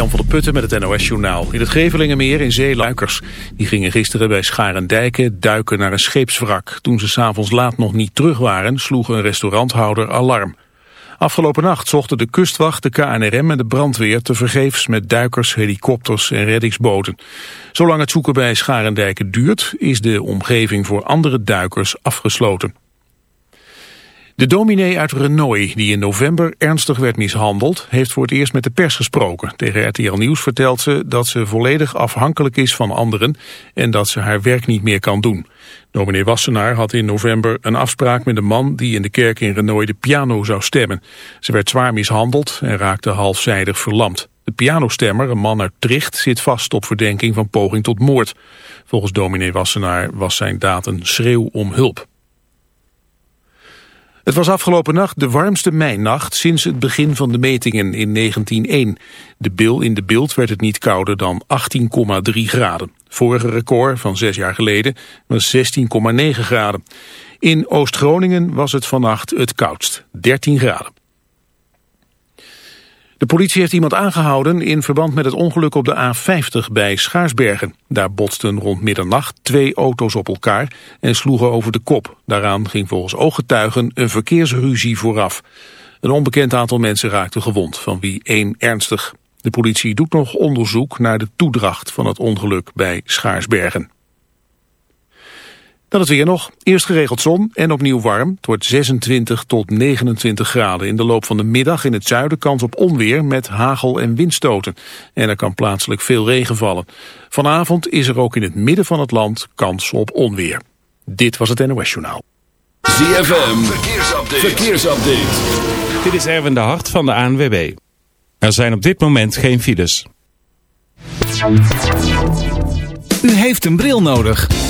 Jan van der Putten met het NOS-journaal. In het Gevelingenmeer in Zeeluikers. Die gingen gisteren bij Scharendijken duiken naar een scheepswrak. Toen ze s'avonds laat nog niet terug waren, sloeg een restauranthouder alarm. Afgelopen nacht zochten de kustwacht, de KNRM en de brandweer tevergeefs met duikers, helikopters en reddingsboten. Zolang het zoeken bij Scharendijken duurt, is de omgeving voor andere duikers afgesloten. De dominee uit Renoy, die in november ernstig werd mishandeld, heeft voor het eerst met de pers gesproken. Tegen RTL Nieuws vertelt ze dat ze volledig afhankelijk is van anderen en dat ze haar werk niet meer kan doen. Dominee Wassenaar had in november een afspraak met een man die in de kerk in Renoy de piano zou stemmen. Ze werd zwaar mishandeld en raakte halfzijdig verlamd. De pianostemmer, een man uit Tricht, zit vast op verdenking van poging tot moord. Volgens dominee Wassenaar was zijn daad een schreeuw om hulp. Het was afgelopen nacht de warmste meinacht sinds het begin van de metingen in 1901. De bil in de beeld werd het niet kouder dan 18,3 graden. Vorige record van zes jaar geleden was 16,9 graden. In Oost-Groningen was het vannacht het koudst, 13 graden. De politie heeft iemand aangehouden in verband met het ongeluk op de A50 bij Schaarsbergen. Daar botsten rond middernacht twee auto's op elkaar en sloegen over de kop. Daaraan ging volgens ooggetuigen een verkeersruzie vooraf. Een onbekend aantal mensen raakte gewond, van wie één ernstig. De politie doet nog onderzoek naar de toedracht van het ongeluk bij Schaarsbergen. Dan het weer nog. Eerst geregeld zon en opnieuw warm. Het wordt 26 tot 29 graden. In de loop van de middag in het zuiden kans op onweer met hagel en windstoten. En er kan plaatselijk veel regen vallen. Vanavond is er ook in het midden van het land kans op onweer. Dit was het NOS Journaal. ZFM, verkeersupdate. verkeersupdate. Dit is Erwin de Hart van de ANWB. Er zijn op dit moment geen files. U heeft een bril nodig.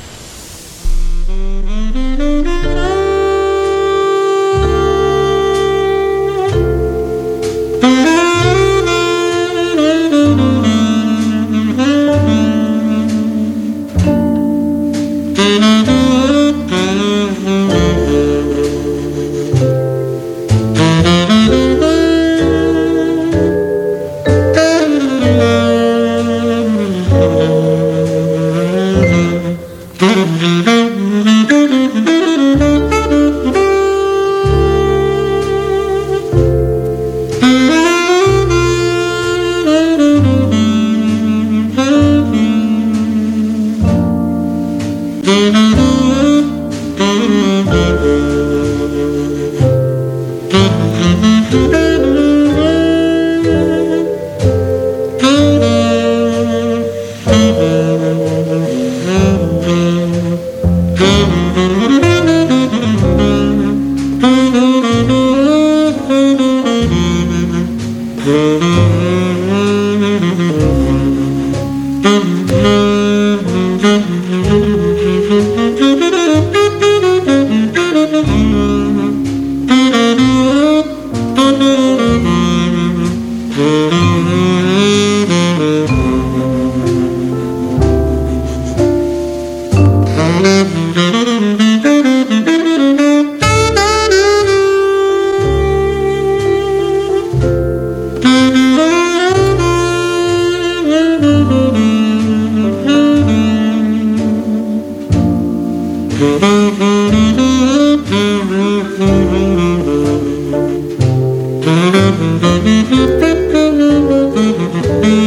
Een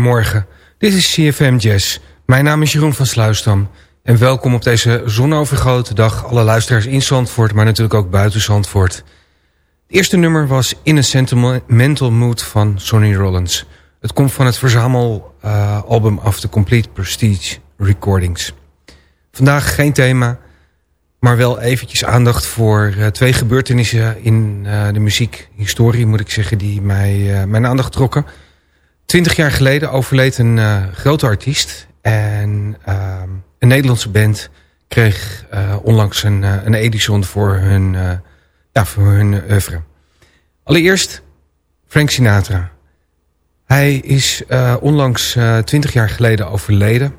goedemorgen. Dit is CFM Jazz. Mijn naam is Jeroen van Sluisdam. En welkom op deze zonovergrote dag. Alle luisteraars in Zandvoort, maar natuurlijk ook buiten Zandvoort. Het eerste nummer was In a Sentimental Mood van Sonny Rollins. Het komt van het verzamelalbum uh, of the Complete Prestige Recordings. Vandaag geen thema, maar wel eventjes aandacht voor uh, twee gebeurtenissen in uh, de muziekhistorie, moet ik zeggen, die mij, mijn aandacht trokken. Twintig jaar geleden overleed een uh, grote artiest. En uh, een Nederlandse band kreeg uh, onlangs een, een Edison voor hun, ja, voor hun oeuvre. Allereerst Frank Sinatra. Hij is onlangs twintig jaar geleden overleden.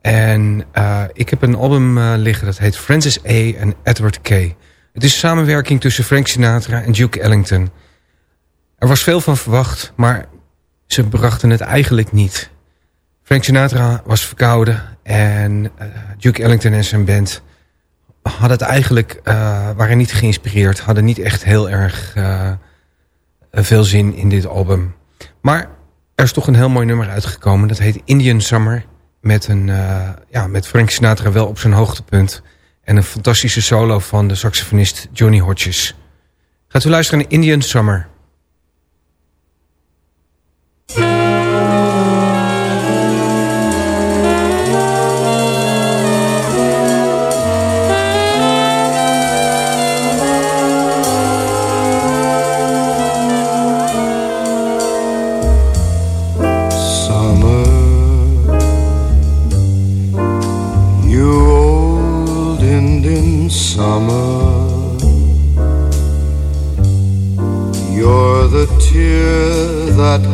En ik heb een album liggen dat heet Francis A. en Edward K. Het is een samenwerking tussen Frank Sinatra en Duke Ellington. Er was veel van verwacht, maar ze brachten het eigenlijk niet. Frank Sinatra was verkouden en uh, Duke Ellington en zijn band hadden het eigenlijk, uh, waren niet geïnspireerd, hadden niet echt heel erg uh, veel zin in dit album. Maar er is toch een heel mooi nummer uitgekomen, dat heet Indian Summer, met, een, ja, met Frank Sinatra wel op zijn hoogtepunt en een fantastische solo van de saxofonist Johnny Hodges. Gaat u luisteren naar Indian Summer.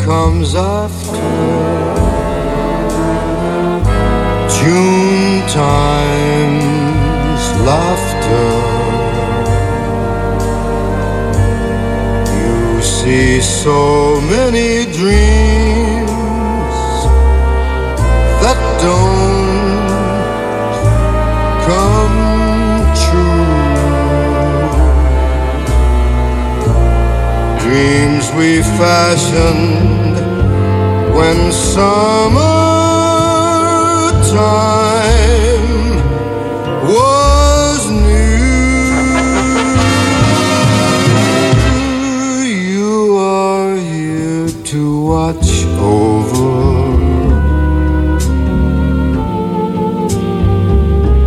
Comes after. June time's laughter. You see so many dreams that don't come true. Dreams we fashioned when summertime was new. You are here to watch over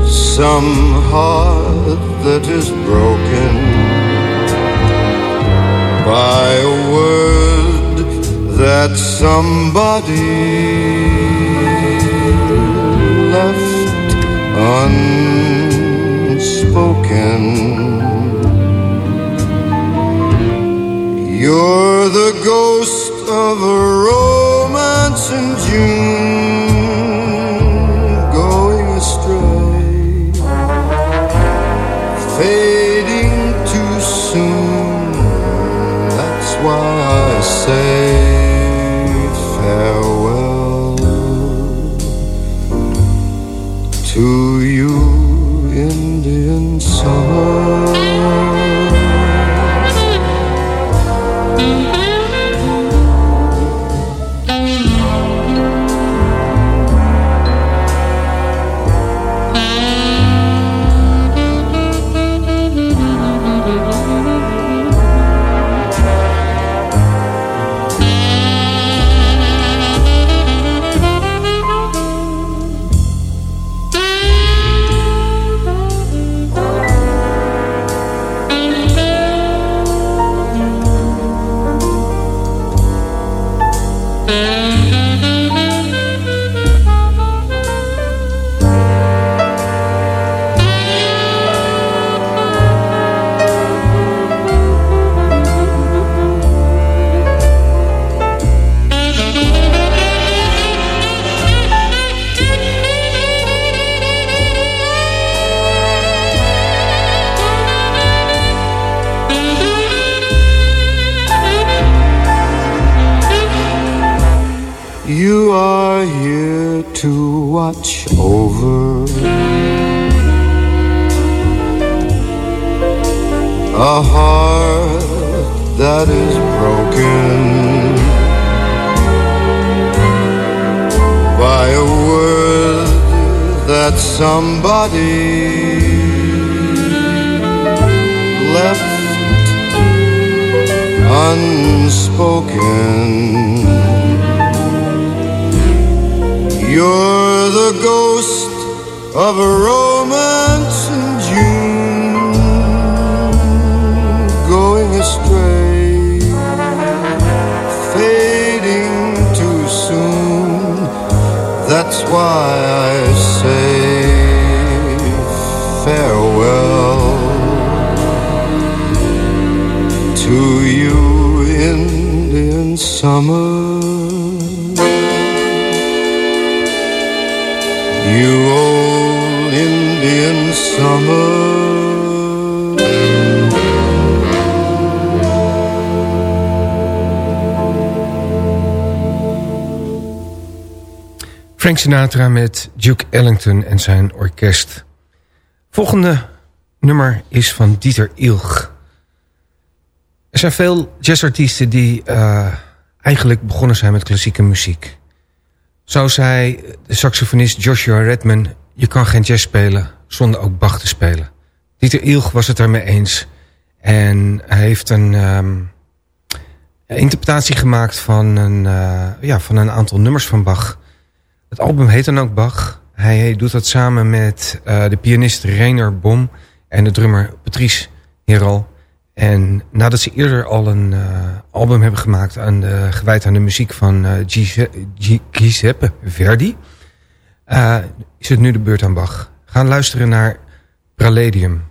some heart that is broken by a word that somebody left unspoken. You're the ghost of a romance in June You are here to watch over a heart that is broken by a word that somebody left unspoken. You're the ghost of a romance in June, going astray, fading too soon. That's why I say farewell to you, Indian summer. You old Indian summer. Frank Sinatra met Duke Ellington en zijn orkest. Volgende nummer is van Dieter Ilg. Er zijn veel jazzartiesten die uh, eigenlijk begonnen zijn met klassieke muziek. Zo zei saxofonist Joshua Redman... je kan geen jazz spelen zonder ook Bach te spelen. Dieter Ilg was het ermee eens. En hij heeft een um, interpretatie gemaakt van een, uh, ja, van een aantal nummers van Bach. Het album heet dan ook Bach. Hij doet dat samen met uh, de pianist Rainer Bom... en de drummer Patrice Heral... En nadat ze eerder al een uh, album hebben gemaakt... Aan de, gewijd aan de muziek van uh, Giuseppe Verdi... Uh, is het nu de beurt aan Bach. Gaan luisteren naar Praledium.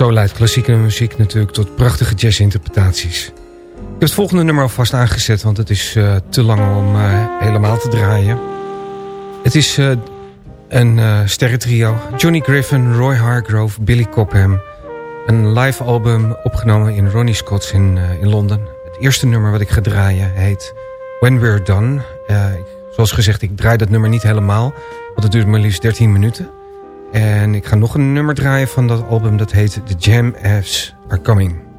Zo leidt klassieke muziek natuurlijk tot prachtige jazzinterpretaties. Ik heb het volgende nummer alvast aangezet, want het is uh, te lang om uh, helemaal te draaien. Het is uh, een sterrentrio. Johnny Griffin, Roy Hargrove, Billy Cobham. Een live album opgenomen in Ronnie Scott's in, in Londen. Het eerste nummer wat ik ga draaien heet When We're Done. zoals gezegd, ik draai dat nummer niet helemaal, want het duurt maar liefst 13 minuten. En ik ga nog een nummer draaien van dat album. Dat heet The Jam F's Are Coming.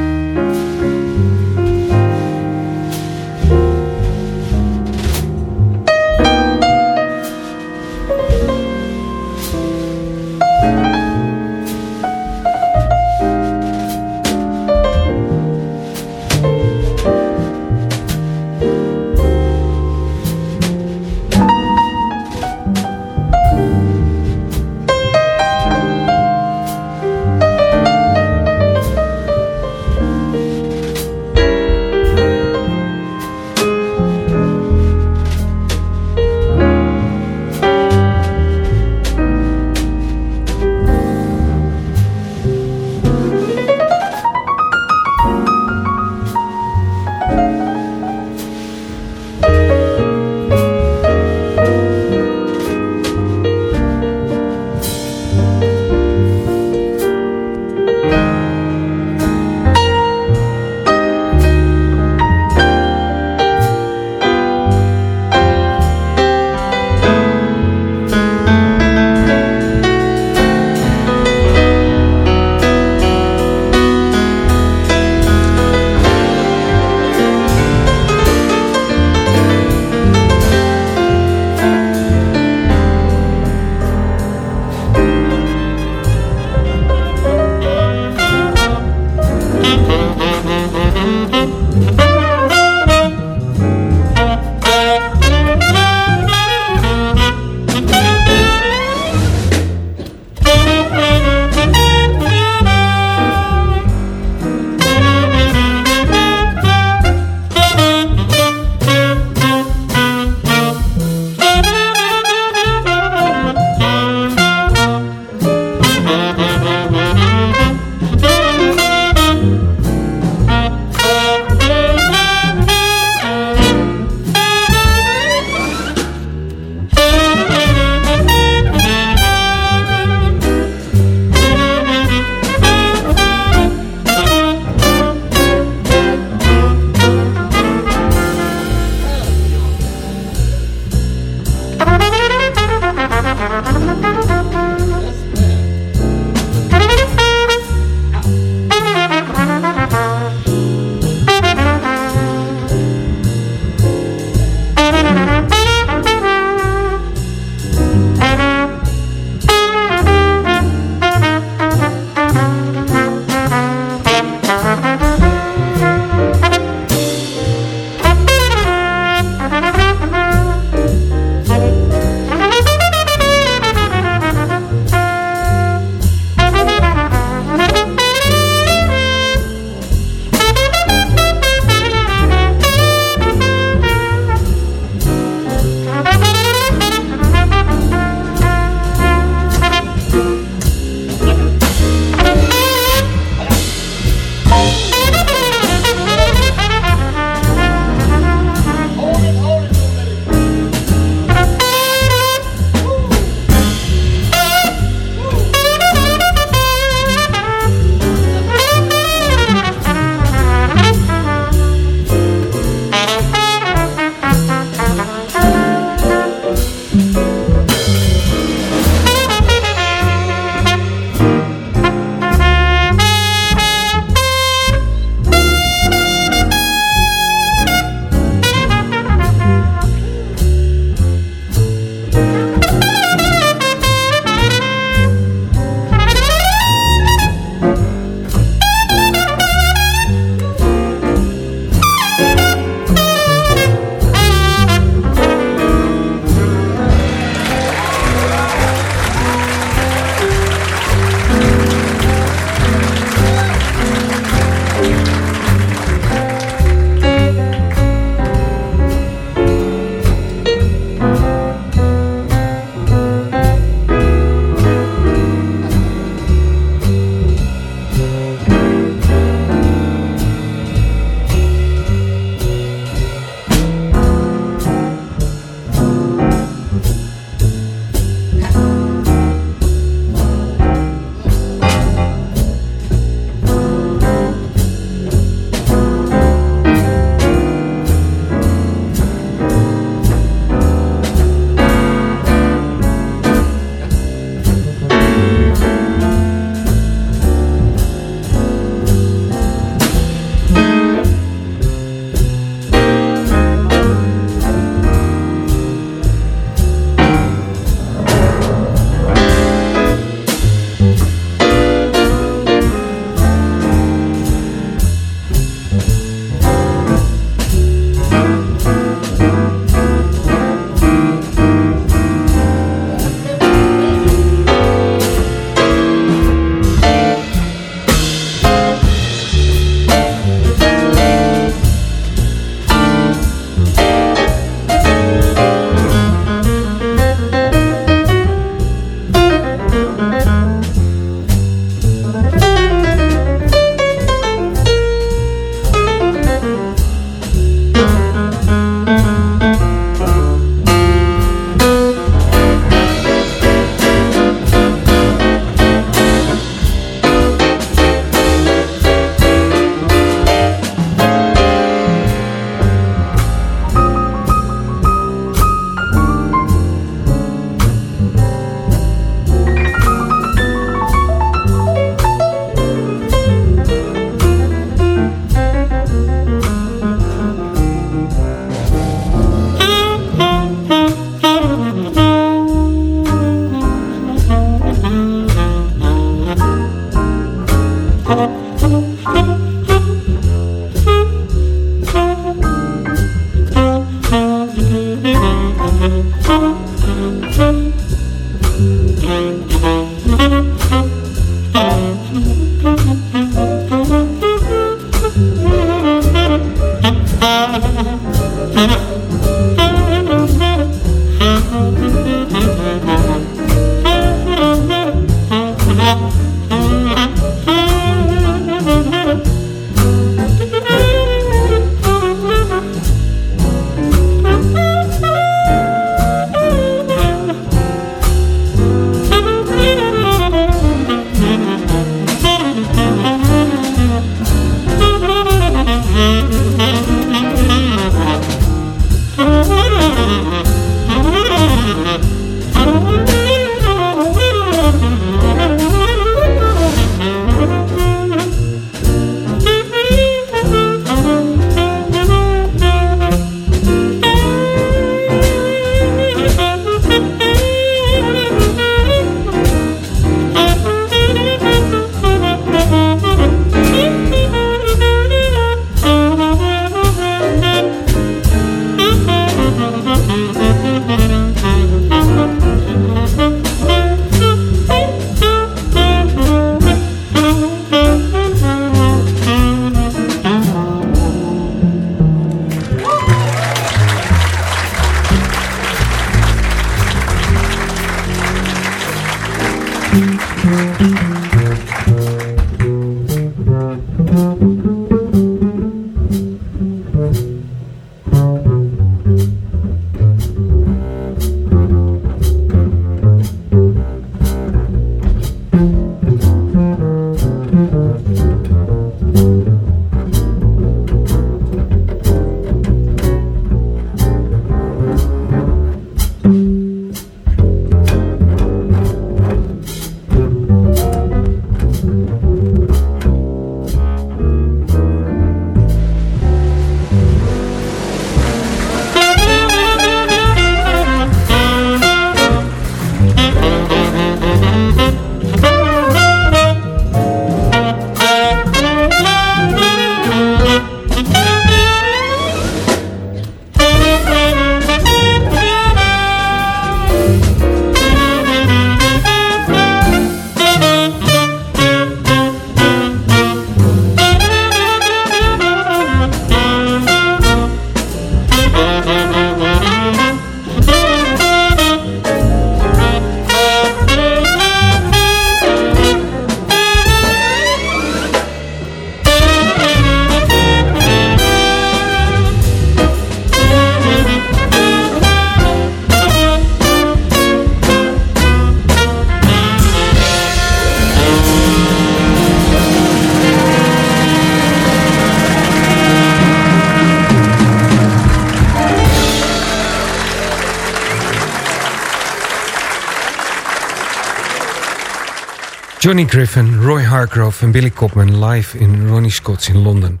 Johnny Griffin, Roy Hargrove en Billy Copman live in Ronnie Scott's in Londen.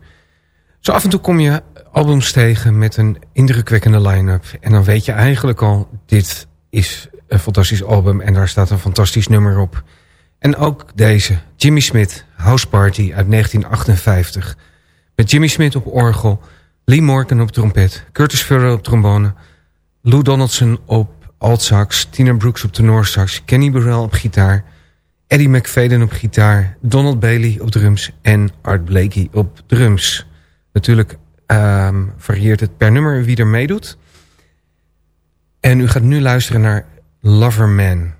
Zo af en toe kom je albums tegen met een indrukwekkende line-up. En dan weet je eigenlijk al, dit is een fantastisch album en daar staat een fantastisch nummer op. En ook deze, Jimmy Smith, House Party uit 1958. Met Jimmy Smith op orgel, Lee Morgan op trompet, Curtis Furrow op trombone... Lou Donaldson op altsax, Tina Brooks op tenorsax, Kenny Burrell op gitaar... Eddie McFadden op gitaar, Donald Bailey op drums en Art Blakey op drums. Natuurlijk ehm, varieert het per nummer wie er meedoet. En u gaat nu luisteren naar Loverman.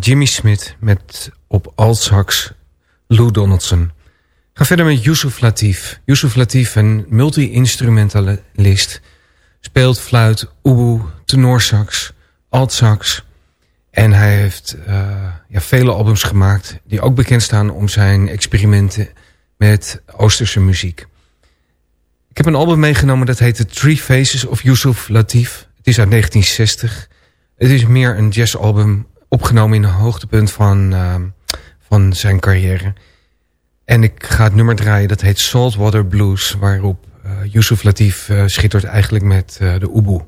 Jimmy Smith met op altsax Lou Donaldson. Ga verder met Yusuf Latif. Yusuf Latif, een multi-instrumentalist, speelt fluit, oeboe, tenorsax, altsax. En hij heeft uh, ja, vele albums gemaakt die ook bekend staan om zijn experimenten met Oosterse muziek. Ik heb een album meegenomen dat heet The Three Faces of Yusuf Latif. Het is uit 1960. Het is meer een jazzalbum opgenomen in een hoogtepunt van, uh, van zijn carrière. En ik ga het nummer draaien, dat heet Saltwater Blues... waarop uh, Yusuf Latif uh, schittert eigenlijk met de Ubu.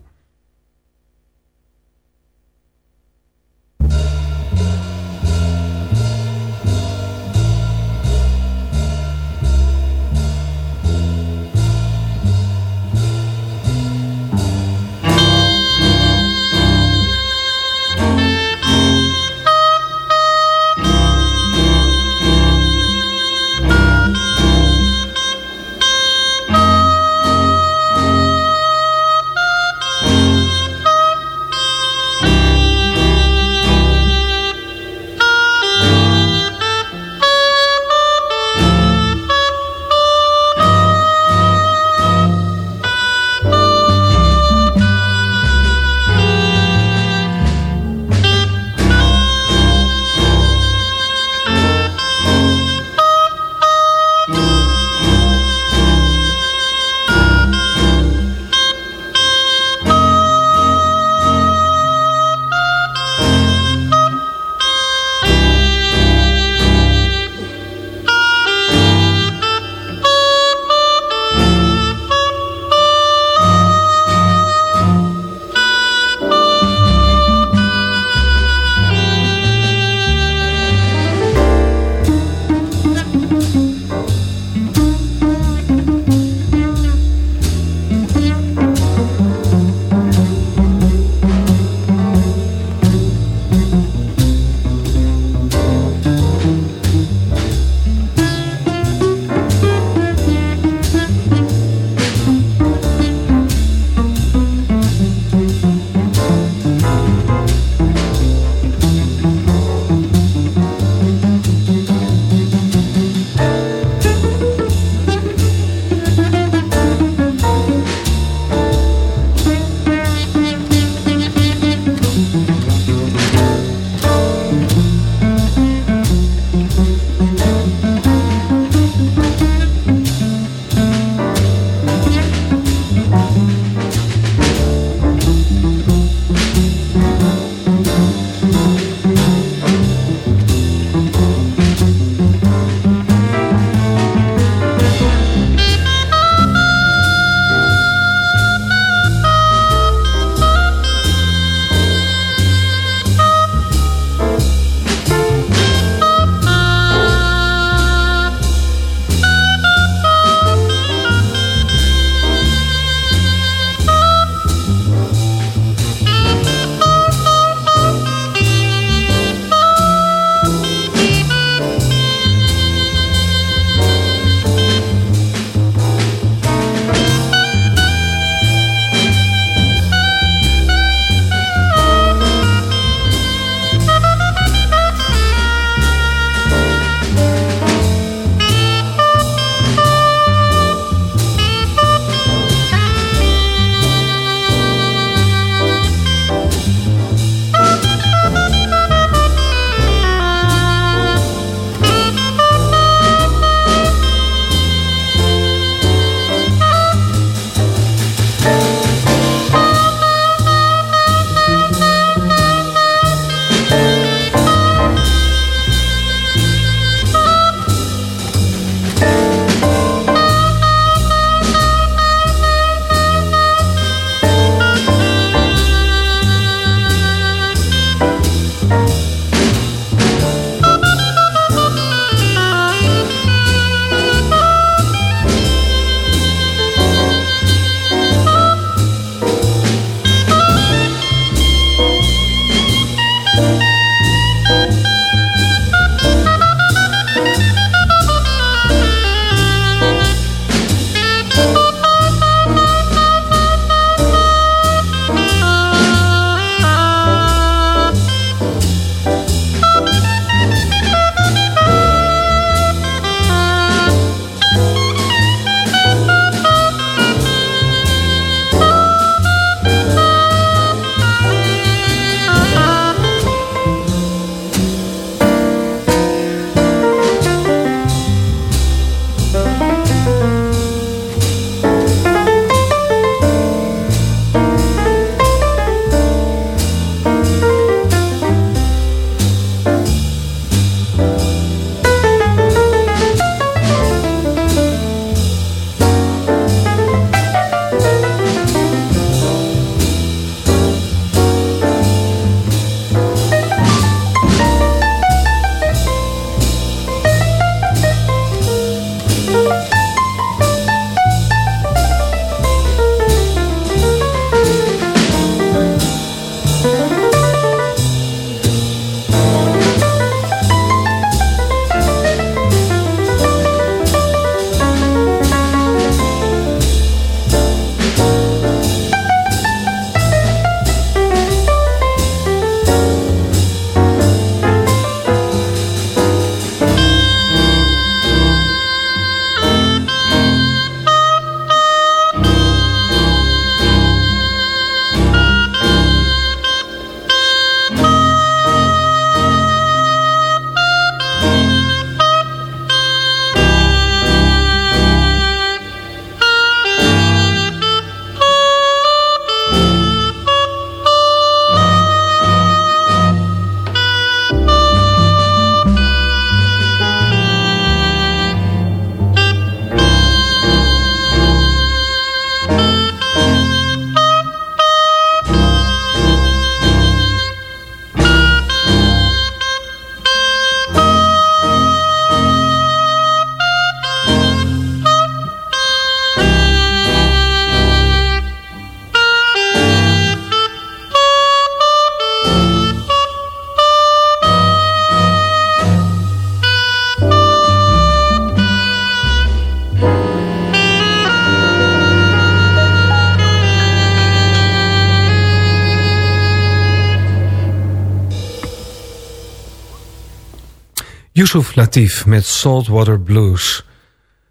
Yusuf Latif met Saltwater Blues.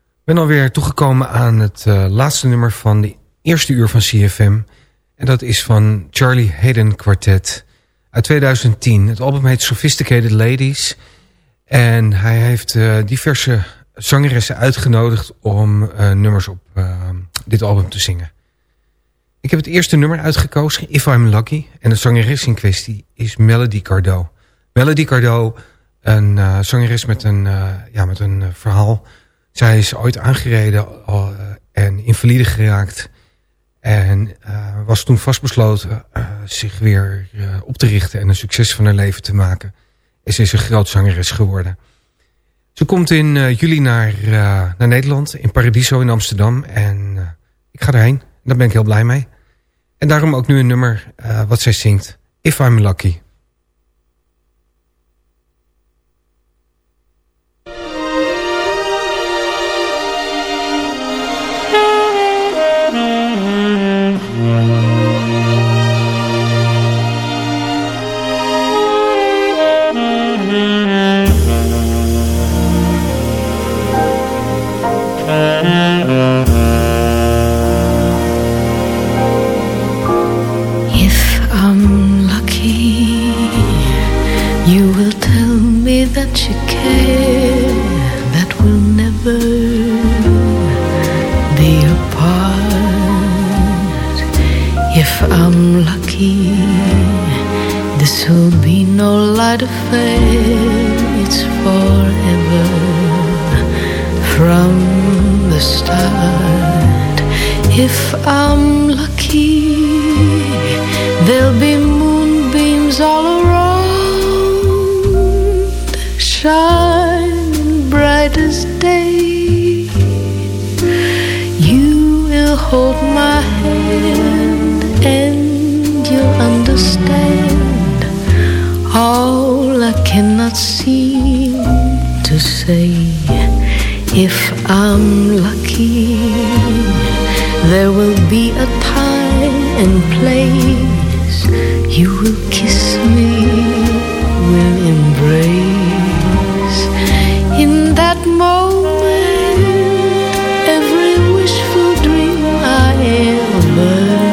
Ik ben alweer toegekomen aan het uh, laatste nummer van de eerste uur van CFM. En dat is van Charlie Hayden Quartet uit 2010. Het album heet Sophisticated Ladies. En hij heeft uh, diverse zangeressen uitgenodigd om uh, nummers op dit album te zingen. Ik heb het eerste nummer uitgekozen, If I'm Lucky. En de zangeres in kwestie is Melody Cardot. Melody Cardot een uh, zangeres met een, uh, ja, met een uh, verhaal. Zij is ooit aangereden en invalide geraakt. En was toen vastbesloten zich weer op te richten en een succes van haar leven te maken. En ze is een groot zangeres geworden. Ze komt in juli naar, naar Nederland, in Paradiso in Amsterdam. En ik ga erheen. Daar ben ik heel blij mee. En daarom ook nu een nummer wat zij zingt. If I'm Lucky. All I cannot seem to say If I'm lucky There will be a time and place You will kiss me, will embrace. In that moment Every wishful dream I ever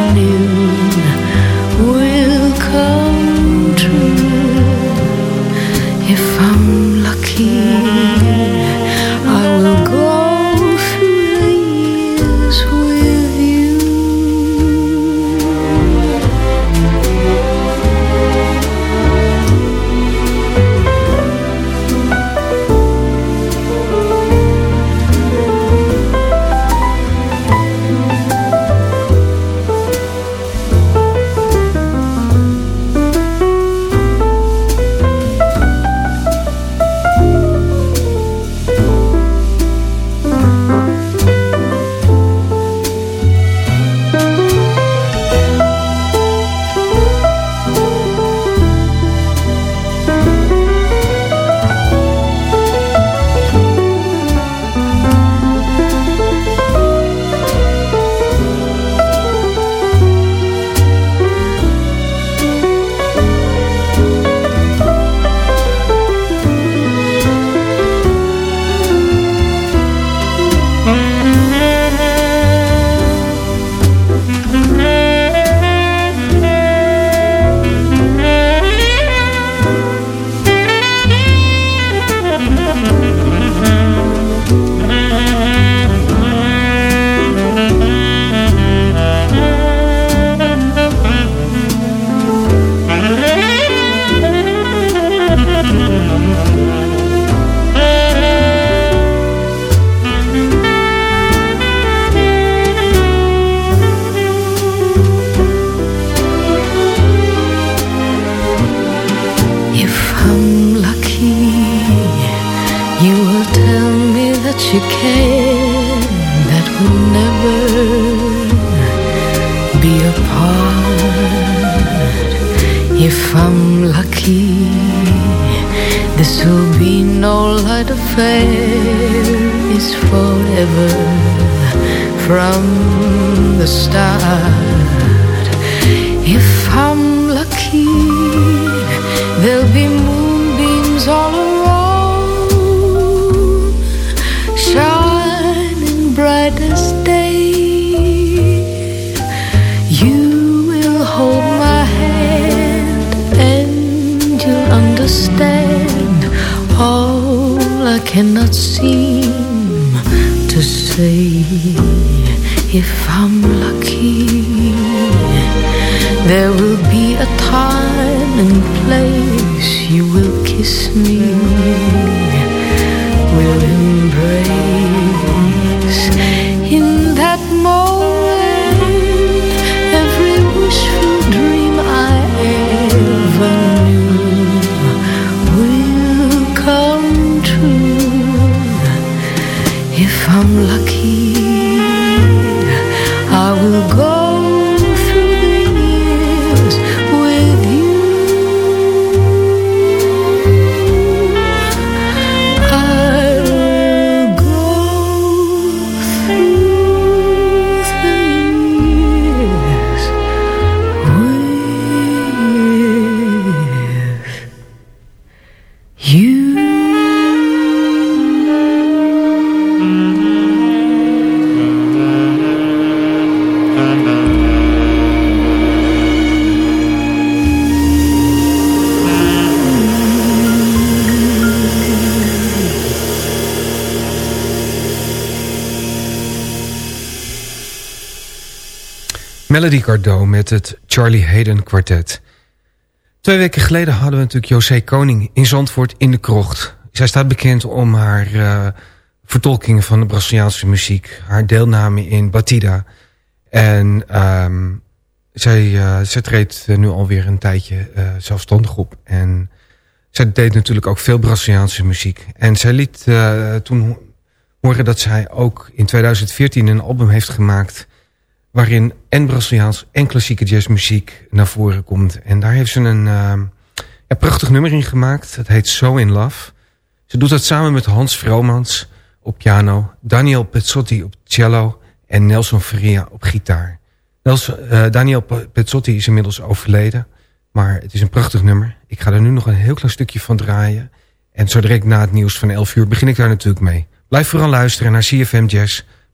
Gardot met het Charlie Hayden kwartet. Twee weken geleden hadden we natuurlijk José Koning in Zandvoort in de krocht. Zij staat bekend om haar eh, vertolkingen van de Braziliaanse muziek. Haar deelname in Batida. En ehm, zij, eh, zij treedt nu alweer een tijdje eh, zelfstandig op. En zij deed natuurlijk ook veel Braziliaanse muziek. En zij liet toen horen dat zij ook in 2014 een album heeft gemaakt waarin en Braziliaans en klassieke jazzmuziek naar voren komt. En daar heeft ze een ja, prachtig nummer in gemaakt. Het heet So In Love. Ze doet dat samen met Hans Vromans op piano, Daniel Pezzotti op cello en Nelson Faria op gitaar. Nelson, uh, Daniel Pezzotti is inmiddels overleden, maar het is een prachtig nummer. Ik ga er nu nog een heel klein stukje van draaien. En zo direct na het nieuws van 11 uur begin ik daar natuurlijk mee. Blijf vooral luisteren naar CFM Jazz...